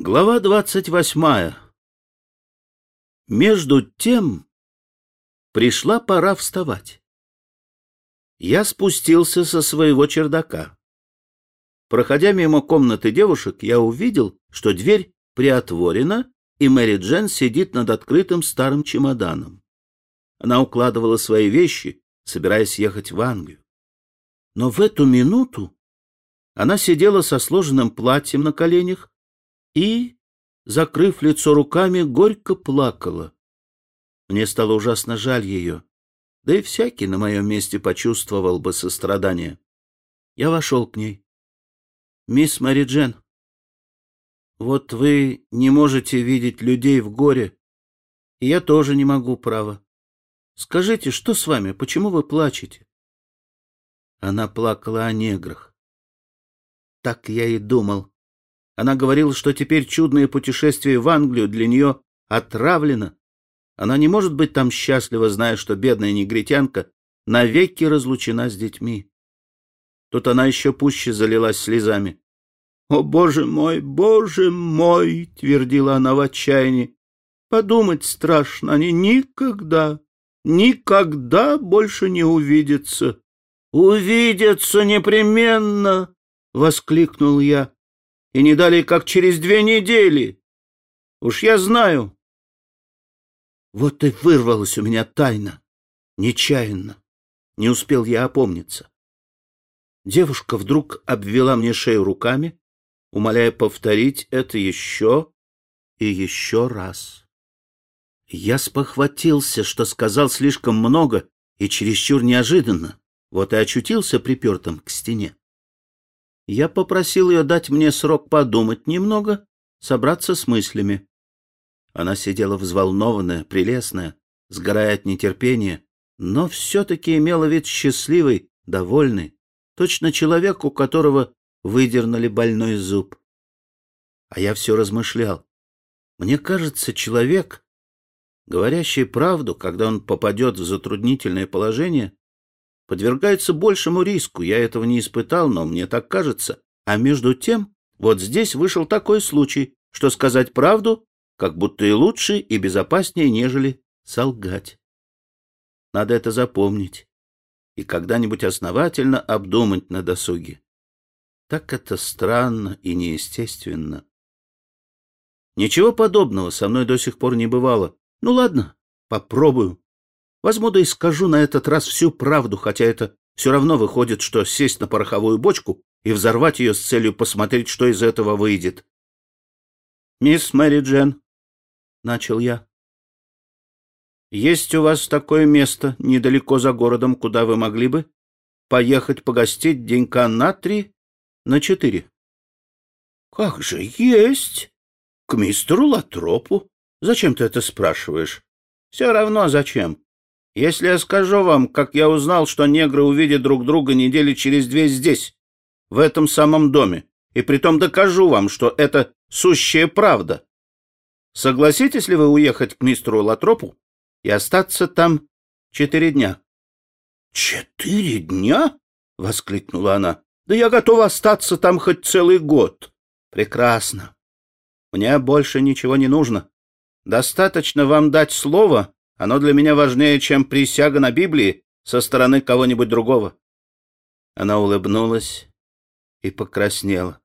Глава двадцать восьмая. Между тем пришла пора вставать. Я спустился со своего чердака. Проходя мимо комнаты девушек, я увидел, что дверь приотворена, и Мэри Джен сидит над открытым старым чемоданом. Она укладывала свои вещи, собираясь ехать в Англию. Но в эту минуту она сидела со сложенным платьем на коленях, и, закрыв лицо руками, горько плакала. Мне стало ужасно жаль ее, да и всякий на моем месте почувствовал бы сострадание. Я вошел к ней. «Мисс Мэри Джен, вот вы не можете видеть людей в горе, и я тоже не могу, право. Скажите, что с вами, почему вы плачете?» Она плакала о неграх. Так я и думал. Она говорила, что теперь чудное путешествие в Англию для нее отравлено. Она не может быть там счастлива, зная, что бедная негритянка навеки разлучена с детьми. Тут она еще пуще залилась слезами. «О, боже мой, боже мой!» — твердила она в отчаянии. «Подумать страшно, они никогда, никогда больше не увидятся». «Увидятся непременно!» — воскликнул я и не далее, как через две недели. Уж я знаю. Вот и вырвалась у меня тайна, нечаянно. Не успел я опомниться. Девушка вдруг обвела мне шею руками, умоляя повторить это еще и еще раз. Я спохватился, что сказал слишком много и чересчур неожиданно, вот и очутился припертым к стене. Я попросил ее дать мне срок подумать немного, собраться с мыслями. Она сидела взволнованная, прелестная, сгорая от нетерпения, но все-таки имела вид счастливый, довольный, точно человек, у которого выдернули больной зуб. А я все размышлял. Мне кажется, человек, говорящий правду, когда он попадет в затруднительное положение, подвергается большему риску. Я этого не испытал, но мне так кажется. А между тем, вот здесь вышел такой случай, что сказать правду как будто и лучше, и безопаснее, нежели солгать. Надо это запомнить и когда-нибудь основательно обдумать на досуге. Так это странно и неестественно. Ничего подобного со мной до сих пор не бывало. Ну ладно, попробую. Возможно, и скажу на этот раз всю правду, хотя это все равно выходит, что сесть на пороховую бочку и взорвать ее с целью посмотреть, что из этого выйдет. «Мисс Мэри Джен», — начал я, — «есть у вас такое место недалеко за городом, куда вы могли бы поехать погостить денька на три, на четыре?» «Как же есть! К мистеру Латропу. Зачем ты это спрашиваешь?» «Все равно зачем. Если я скажу вам, как я узнал, что негры увидят друг друга недели через две здесь, в этом самом доме, и притом докажу вам, что это сущая правда, согласитесь ли вы уехать к мистеру Латропу и остаться там четыре дня? — Четыре дня? — воскликнула она. — Да я готова остаться там хоть целый год. — Прекрасно. Мне больше ничего не нужно. Достаточно вам дать слово, оно для меня важнее, чем присяга на Библии со стороны кого-нибудь другого. Она улыбнулась и покраснела.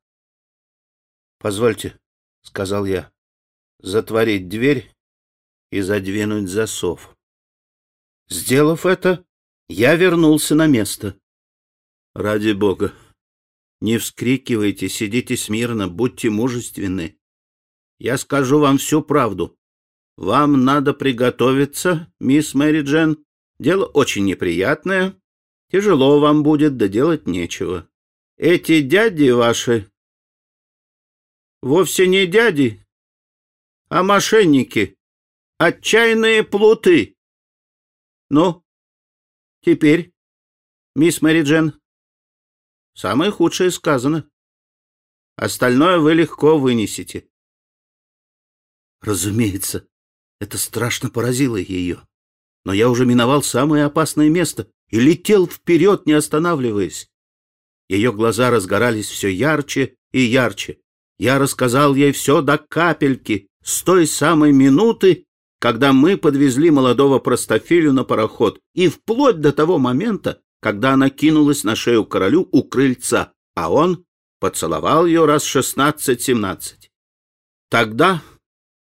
«Позвольте», — сказал я, — «затворить дверь и задвинуть засов». Сделав это, я вернулся на место. «Ради Бога, не вскрикивайте, сидите смирно, будьте мужественны. Я скажу вам всю правду. Вам надо приготовиться, мисс Мэри Джен. Дело очень неприятное. Тяжело вам будет, да делать нечего. Эти дяди ваши вовсе не дяди, а мошенники, отчаянные плуты. Ну, теперь, мисс Мэри Джен, самое худшее сказано. Остальное вы легко вынесете. Разумеется, это страшно поразило ее. Но я уже миновал самое опасное место и летел вперед, не останавливаясь. Ее глаза разгорались все ярче и ярче. Я рассказал ей все до капельки, с той самой минуты, когда мы подвезли молодого простофилю на пароход, и вплоть до того момента, когда она кинулась на шею королю у крыльца, а он поцеловал ее раз шестнадцать-семнадцать. Тогда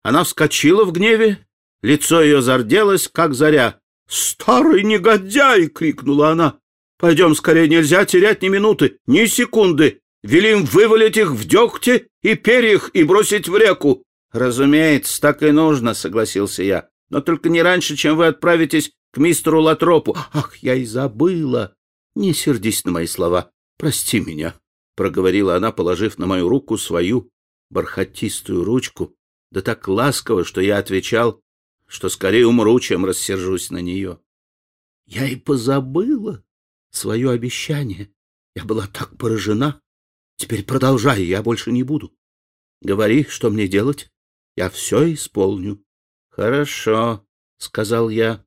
она вскочила в гневе, лицо ее зарделось, как заря. «Старый негодяй!» — крикнула она. «Пойдем скорее, нельзя терять ни минуты, ни секунды. Велим вывалить их в дегте и перьях и бросить в реку. Разумеется, так и нужно, согласился я. Но только не раньше, чем вы отправитесь к мистеру Латропу. Ах, я и забыла. Не сердись на мои слова. Прости меня, проговорила она, положив на мою руку свою бархатистую ручку, да так ласково, что я отвечал, что скорее умру, чем рассержусь на нее. Я и позабыла свое обещание. Я была так поражена. Теперь продолжай, я больше не буду. Говори, что мне делать. Я все исполню. Хорошо, сказал я.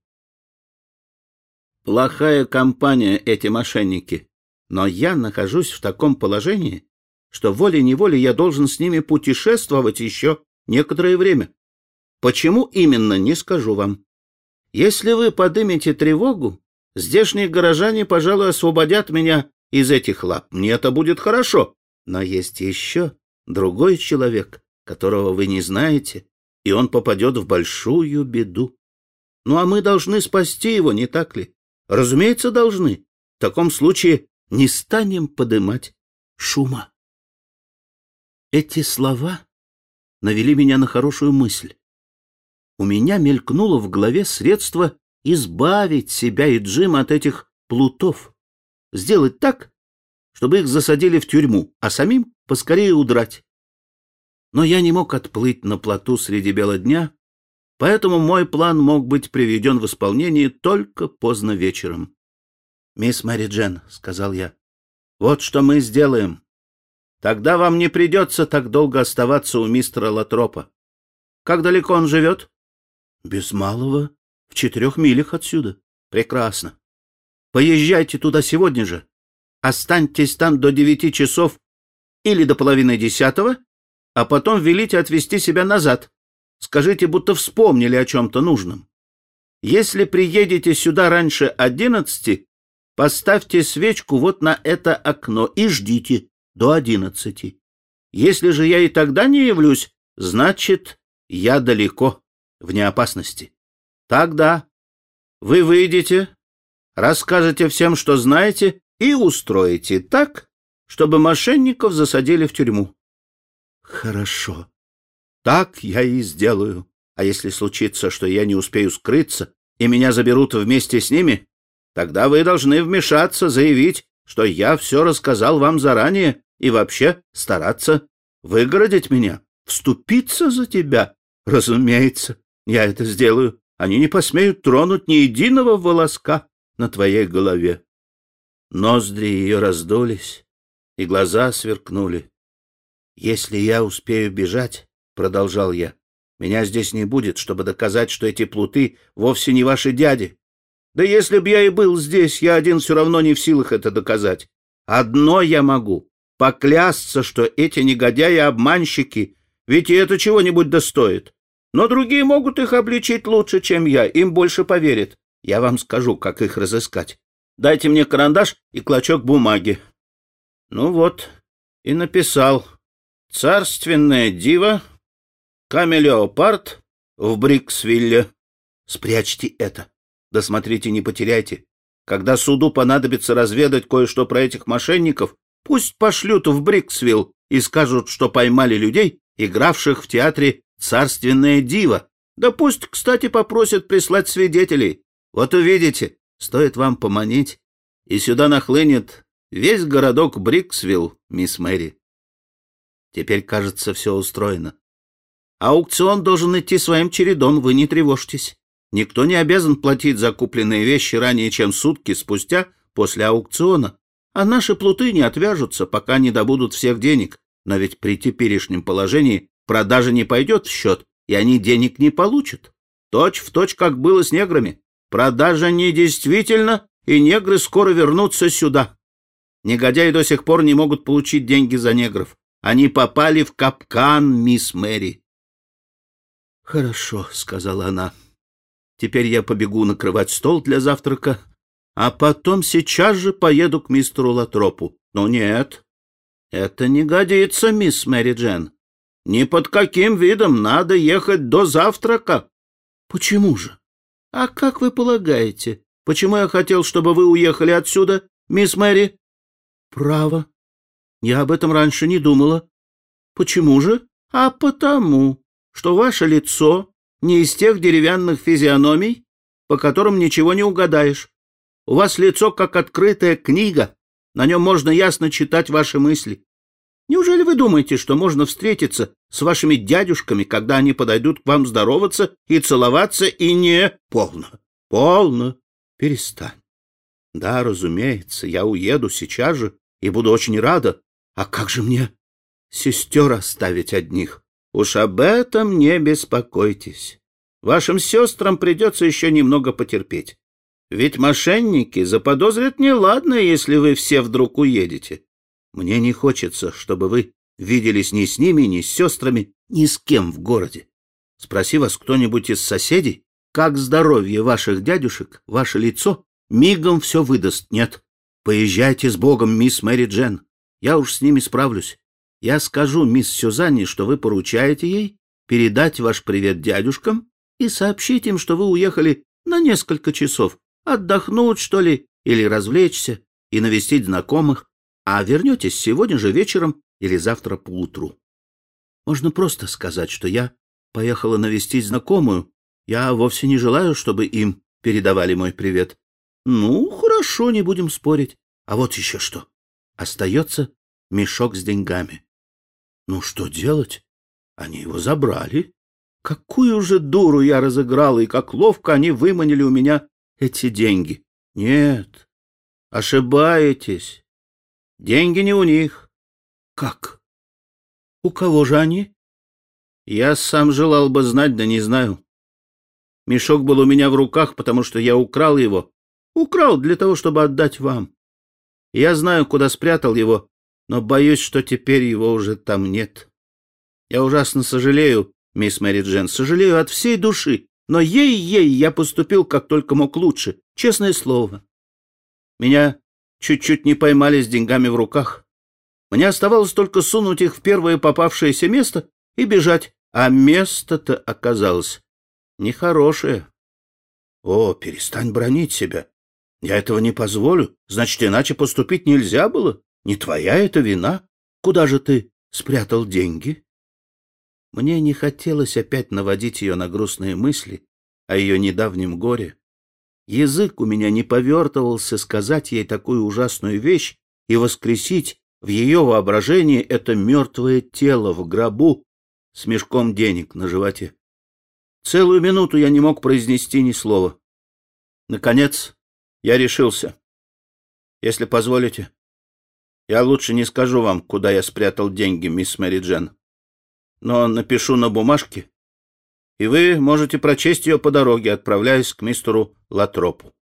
Плохая компания эти мошенники, но я нахожусь в таком положении, что волей-неволей я должен с ними путешествовать еще некоторое время. Почему именно, не скажу вам. Если вы подымете тревогу, здешние горожане, пожалуй, освободят меня из этих лап. Мне это будет хорошо. Но есть еще другой человек, которого вы не знаете, и он попадет в большую беду. Ну, а мы должны спасти его, не так ли? Разумеется, должны. В таком случае не станем подымать шума. Эти слова навели меня на хорошую мысль. У меня мелькнуло в голове средство избавить себя и Джима от этих плутов. Сделать так, чтобы их засадили в тюрьму, а самим поскорее удрать. Но я не мог отплыть на плоту среди бела дня, поэтому мой план мог быть приведен в исполнение только поздно вечером. «Мисс Мэри Джен», — сказал я, — «вот что мы сделаем. Тогда вам не придется так долго оставаться у мистера Латропа. Как далеко он живет?» «Без малого, в четырех милях отсюда. Прекрасно. Поезжайте туда сегодня же. Останьтесь там до девяти часов или до половины десятого, а потом велите отвезти себя назад. Скажите, будто вспомнили о чем-то нужном. Если приедете сюда раньше одиннадцати, поставьте свечку вот на это окно и ждите до одиннадцати. Если же я и тогда не явлюсь, значит, я далеко, вне опасности. Тогда вы выйдете, расскажете всем, что знаете, и устроите так, чтобы мошенников засадили в тюрьму. Хорошо. Так я и сделаю. А если случится, что я не успею скрыться, и меня заберут вместе с ними, тогда вы должны вмешаться, заявить, что я все рассказал вам заранее и вообще стараться выгородить меня, вступиться за тебя. Разумеется, я это сделаю. Они не посмеют тронуть ни единого волоска на твоей голове. Ноздри ее раздулись, и глаза сверкнули. «Если я успею бежать, — продолжал я, — меня здесь не будет, чтобы доказать, что эти плуты вовсе не ваши дяди. Да если б я и был здесь, я один все равно не в силах это доказать. Одно я могу — поклясться, что эти негодяи-обманщики, ведь и это чего-нибудь достоит. Но другие могут их обличить лучше, чем я, им больше поверят. Я вам скажу, как их разыскать. Дайте мне карандаш и клочок бумаги. Ну вот, и написал. Царственная дива, камелеопард в Бриксвилле. Спрячьте это. Да смотрите, не потеряйте. Когда суду понадобится разведать кое-что про этих мошенников, пусть пошлют в Бриксвилл и скажут, что поймали людей, игравших в театре «Царственная дива». Да пусть, кстати, попросят прислать свидетелей. Вот увидите, Стоит вам поманить, и сюда нахлынет весь городок Бриксвилл, мисс Мэри. Теперь, кажется, все устроено. Аукцион должен идти своим чередом, вы не тревожьтесь. Никто не обязан платить за купленные вещи ранее, чем сутки спустя после аукциона, а наши плуты не отвяжутся, пока не добудут всех денег. Но ведь при теперешнем положении продажа не пойдет в счет, и они денег не получат. Точь в точь, как было с неграми. Продажа недействительна, и негры скоро вернутся сюда. Негодяи до сих пор не могут получить деньги за негров. Они попали в капкан, мисс Мэри. «Хорошо», — сказала она. «Теперь я побегу накрывать стол для завтрака, а потом сейчас же поеду к мистеру Латропу. Но нет, это не годится, мисс Мэри Джен. Ни под каким видом надо ехать до завтрака». «Почему же?» «А как вы полагаете, почему я хотел, чтобы вы уехали отсюда, мисс Мэри?» «Право. Я об этом раньше не думала. Почему же?» «А потому, что ваше лицо не из тех деревянных физиономий, по которым ничего не угадаешь. У вас лицо как открытая книга, на нем можно ясно читать ваши мысли. Неужели вы думаете, что можно встретиться с вашими дядюшками, когда они подойдут к вам здороваться и целоваться, и не... Полно, полно, перестань. Да, разумеется, я уеду сейчас же и буду очень рада. А как же мне сестер оставить одних? Уж об этом не беспокойтесь. Вашим сестрам придется еще немного потерпеть. Ведь мошенники заподозрят неладное, если вы все вдруг уедете. Мне не хочется, чтобы вы виделись ни с ними, ни с сестрами, ни с кем в городе. Спроси вас кто-нибудь из соседей, как здоровье ваших дядюшек, ваше лицо, мигом все выдаст. Нет, поезжайте с Богом, мисс Мэри Джен. Я уж с ними справлюсь. Я скажу мисс Сюзанне, что вы поручаете ей передать ваш привет дядюшкам и сообщить им, что вы уехали на несколько часов, отдохнуть, что ли, или развлечься и навестить знакомых а вернетесь сегодня же вечером или завтра поутру. Можно просто сказать, что я поехала навестить знакомую. Я вовсе не желаю, чтобы им передавали мой привет. Ну, хорошо, не будем спорить. А вот еще что. Остается мешок с деньгами. Ну, что делать? Они его забрали. Какую же дуру я разыграла, и как ловко они выманили у меня эти деньги. Нет, ошибаетесь. Деньги не у них. Как? У кого же они? Я сам желал бы знать, да не знаю. Мешок был у меня в руках, потому что я украл его. Украл для того, чтобы отдать вам. Я знаю, куда спрятал его, но боюсь, что теперь его уже там нет. Я ужасно сожалею, мисс Мэри Джен, сожалею от всей души, но ей-ей я поступил как только мог лучше, честное слово. Меня чуть-чуть не поймали с деньгами в руках. Мне оставалось только сунуть их в первое попавшееся место и бежать, а место-то оказалось нехорошее. О, перестань бронить себя. Я этого не позволю. Значит, иначе поступить нельзя было. Не твоя это вина. Куда же ты спрятал деньги? Мне не хотелось опять наводить ее на грустные мысли о ее недавнем горе. Язык у меня не повертывался сказать ей такую ужасную вещь и воскресить в ее воображении это мертвое тело в гробу с мешком денег на животе. Целую минуту я не мог произнести ни слова. Наконец, я решился. Если позволите, я лучше не скажу вам, куда я спрятал деньги, мисс Мэри Джен, но напишу на бумажке и вы можете прочесть ее по дороге, отправляясь к мистеру Латропу.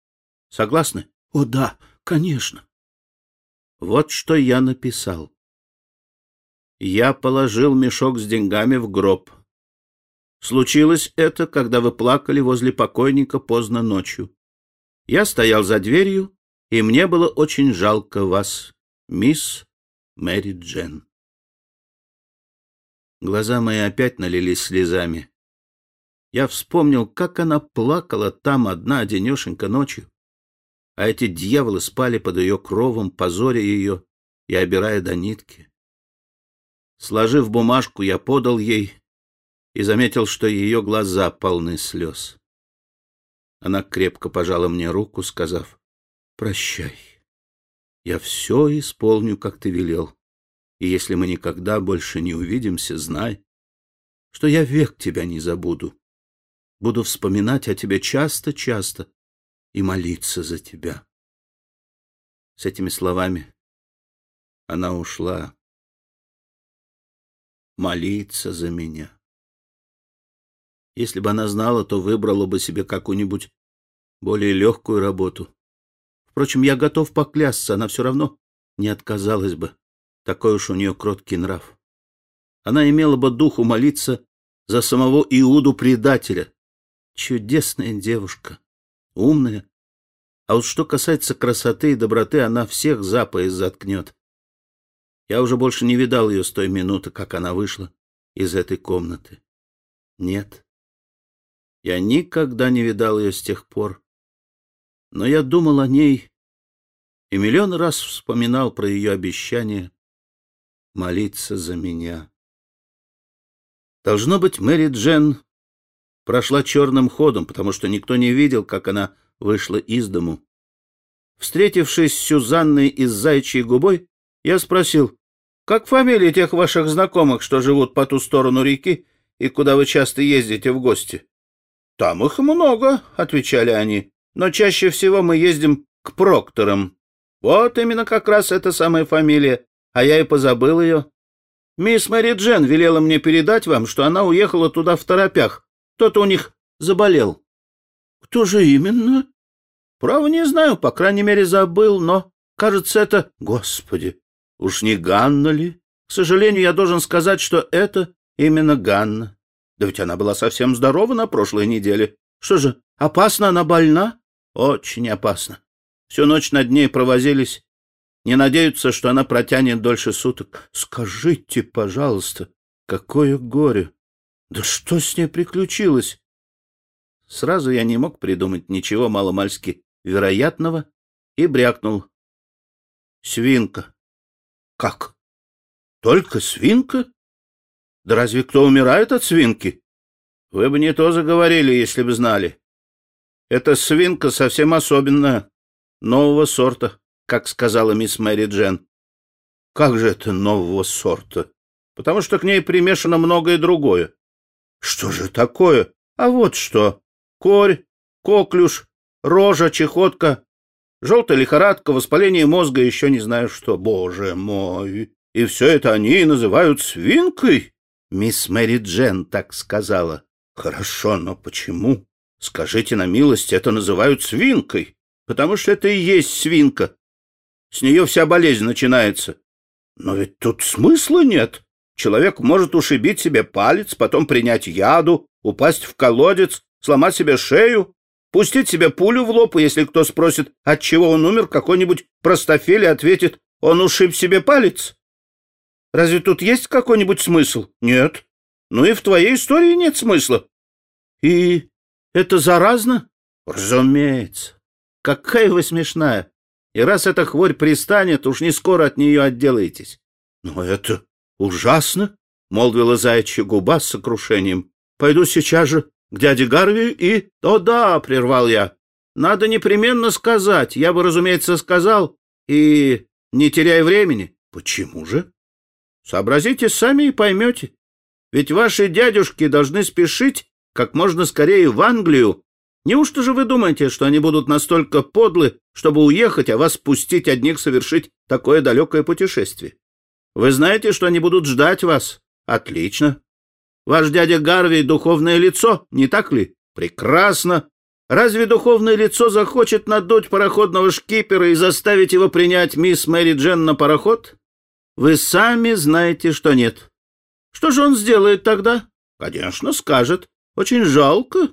Согласны? — О, да, конечно. Вот что я написал. Я положил мешок с деньгами в гроб. Случилось это, когда вы плакали возле покойника поздно ночью. Я стоял за дверью, и мне было очень жалко вас, мисс Мэри Джен. Глаза мои опять налились слезами. Я вспомнил, как она плакала там одна одинешенька ночью, а эти дьяволы спали под ее кровом, позоря ее и обирая до нитки. Сложив бумажку, я подал ей и заметил, что ее глаза полны слез. Она крепко пожала мне руку, сказав, «Прощай, я все исполню, как ты велел, и если мы никогда больше не увидимся, знай, что я век тебя не забуду Буду вспоминать о тебе часто-часто и молиться за тебя. С этими словами она ушла молиться за меня. Если бы она знала, то выбрала бы себе какую-нибудь более легкую работу. Впрочем, я готов поклясться, она все равно не отказалась бы. Такой уж у нее кроткий нрав. она имела бы духу молиться за самого Иуду-предателя. Чудесная девушка, умная. А вот что касается красоты и доброты, она всех за пояс заткнет. Я уже больше не видал ее с той минуты, как она вышла из этой комнаты. Нет, я никогда не видал ее с тех пор. Но я думал о ней и миллион раз вспоминал про ее обещание молиться за меня. Должно быть, Мэри Джен прошла черным ходом, потому что никто не видел, как она вышла из дому. Встретившись с Сюзанной из зайчьей губой, я спросил, «Как фамилии тех ваших знакомых, что живут по ту сторону реки и куда вы часто ездите в гости?» «Там их много», — отвечали они, «но чаще всего мы ездим к Прокторам. Вот именно как раз эта самая фамилия, а я и позабыл ее. Мисс Мэри Джен велела мне передать вам, что она уехала туда в торопях. Кто-то у них заболел. Кто же именно? Право не знаю, по крайней мере забыл, но, кажется, это... Господи, уж не Ганна ли? К сожалению, я должен сказать, что это именно Ганна. Да ведь она была совсем здорова на прошлой неделе. Что же, опасно она больна? Очень опасно. Всю ночь над ней провозились не надеются, что она протянет дольше суток. Скажите, пожалуйста, какое горе! Да что с ней приключилось? Сразу я не мог придумать ничего маломальски вероятного и брякнул. Свинка. Как? Только свинка? Да разве кто умирает от свинки? Вы бы не то заговорили, если бы знали. Эта свинка совсем особенная, нового сорта как сказала мисс Мэри Джен. Как же это нового сорта? Потому что к ней примешано многое другое. Что же такое? А вот что. Корь, коклюш, рожа, чехотка, желтая лихорадка, воспаление мозга, еще не знаю что. Боже мой! И все это они называют свинкой? Мисс Мэри Джен так сказала. Хорошо, но почему? Скажите на милость, это называют свинкой. Потому что это и есть свинка. С нее вся болезнь начинается. Но ведь тут смысла нет. Человек может ушибить себе палец, потом принять яду, упасть в колодец, сломать себе шею, пустить себе пулю в лоб, и если кто спросит, от чего он умер, какой-нибудь простофиль ответит, он ушиб себе палец. Разве тут есть какой-нибудь смысл? Нет. Ну и в твоей истории нет смысла. И это заразно? Разумеется. Какая вы смешная. И раз эта хворь пристанет, уж не скоро от нее отделаетесь. — Но это ужасно, — молвила заячья губа с сокрушением. — Пойду сейчас же к дяде Гарви и... — О да, — прервал я. — Надо непременно сказать. Я бы, разумеется, сказал. И не теряя времени. — Почему же? — Сообразите сами и поймете. Ведь ваши дядюшки должны спешить как можно скорее в Англию Неужто же вы думаете, что они будут настолько подлы, чтобы уехать, а вас пустить одних совершить такое далекое путешествие? Вы знаете, что они будут ждать вас? Отлично. Ваш дядя Гарви — духовное лицо, не так ли? Прекрасно. Разве духовное лицо захочет надуть пароходного шкипера и заставить его принять мисс Мэри Джен на пароход? Вы сами знаете, что нет. Что же он сделает тогда? Конечно, скажет. Очень жалко,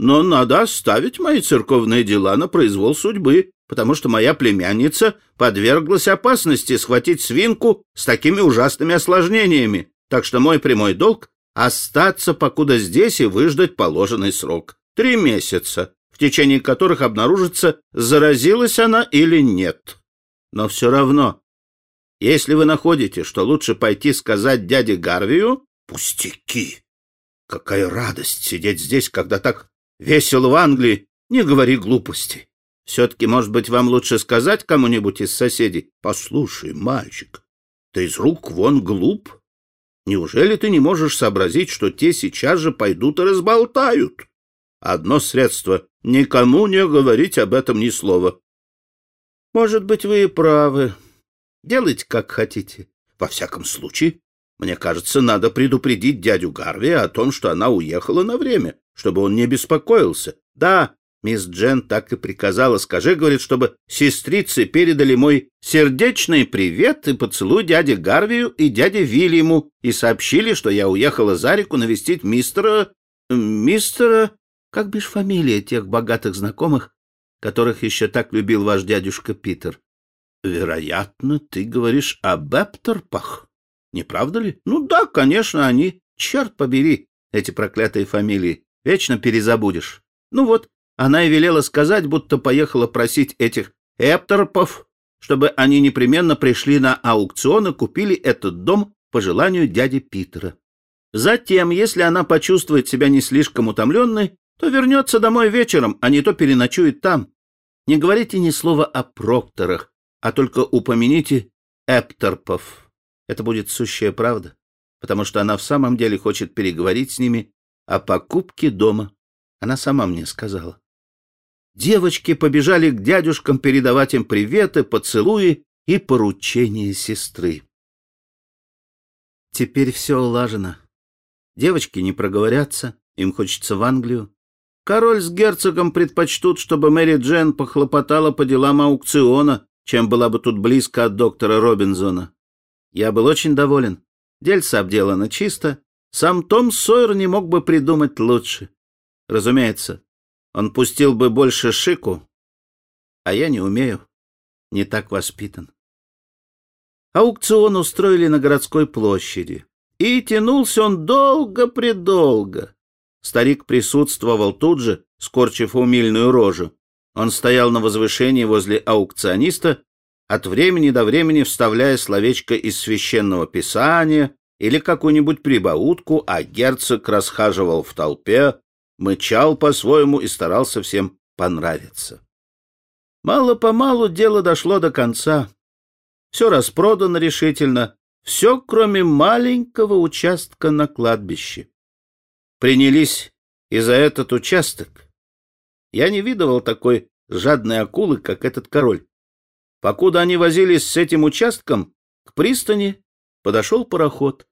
но надо оставить мои церковные дела на произвол судьбы, потому что моя племянница подверглась опасности схватить свинку с такими ужасными осложнениями. Так что мой прямой долг — остаться покуда здесь и выждать положенный срок. Три месяца, в течение которых обнаружится, заразилась она или нет. Но все равно, если вы находите, что лучше пойти сказать дяде Гарвию, пустяки. Какая радость сидеть здесь, когда так Весело в Англии, не говори глупости. Все-таки, может быть, вам лучше сказать кому-нибудь из соседей? Послушай, мальчик, ты из рук вон глуп. Неужели ты не можешь сообразить, что те сейчас же пойдут и разболтают? Одно средство — никому не говорить об этом ни слова. Может быть, вы и правы. Делайте, как хотите. Во всяком случае, мне кажется, надо предупредить дядю Гарви о том, что она уехала на время, чтобы он не беспокоился. Да, Мисс Джен так и приказала. Скажи, говорит, чтобы сестрицы передали мой сердечный привет и поцелуй дяде Гарвию и дяде Вильяму и сообщили, что я уехала за реку навестить мистера... мистера... Как бишь фамилия тех богатых знакомых, которых еще так любил ваш дядюшка Питер? Вероятно, ты говоришь об Эптерпах, не правда ли? Ну да, конечно, они. Черт побери, эти проклятые фамилии. Вечно перезабудешь. Ну вот, она и велела сказать, будто поехала просить этих Эптерпов, чтобы они непременно пришли на аукцион и купили этот дом по желанию дяди Питера. Затем, если она почувствует себя не слишком утомленной, то вернется домой вечером, а не то переночует там. Не говорите ни слова о Прокторах, а только упомяните Эптерпов. Это будет сущая правда, потому что она в самом деле хочет переговорить с ними о покупке дома. Она сама мне сказала. Девочки побежали к дядюшкам передавать им приветы, поцелуи и поручения сестры. Теперь все улажено. Девочки не проговорятся, им хочется в Англию. Король с герцогом предпочтут, чтобы Мэри Джен похлопотала по делам аукциона, чем была бы тут близко от доктора Робинзона. Я был очень доволен. Дельце обделано чисто. Сам Том Сойер не мог бы придумать лучше. Разумеется, он пустил бы больше шику, а я не умею, не так воспитан. Аукцион устроили на городской площади, и тянулся он долго-предолго. Старик присутствовал тут же, скорчив умильную рожу. Он стоял на возвышении возле аукциониста, от времени до времени вставляя словечко из священного писания или какую-нибудь прибаутку, а герцог расхаживал в толпе, мычал по-своему и старался всем понравиться. Мало-помалу дело дошло до конца. Все распродано решительно, все, кроме маленького участка на кладбище. Принялись и за этот участок. Я не видывал такой жадной акулы, как этот король. Покуда они возились с этим участком, к пристани подошел пароход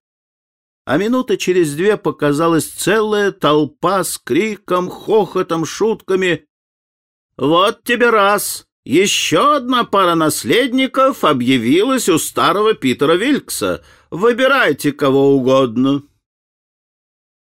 а минуты через две показалась целая толпа с криком, хохотом, шутками. «Вот тебе раз! Еще одна пара наследников объявилась у старого Питера Вилькса. Выбирайте кого угодно».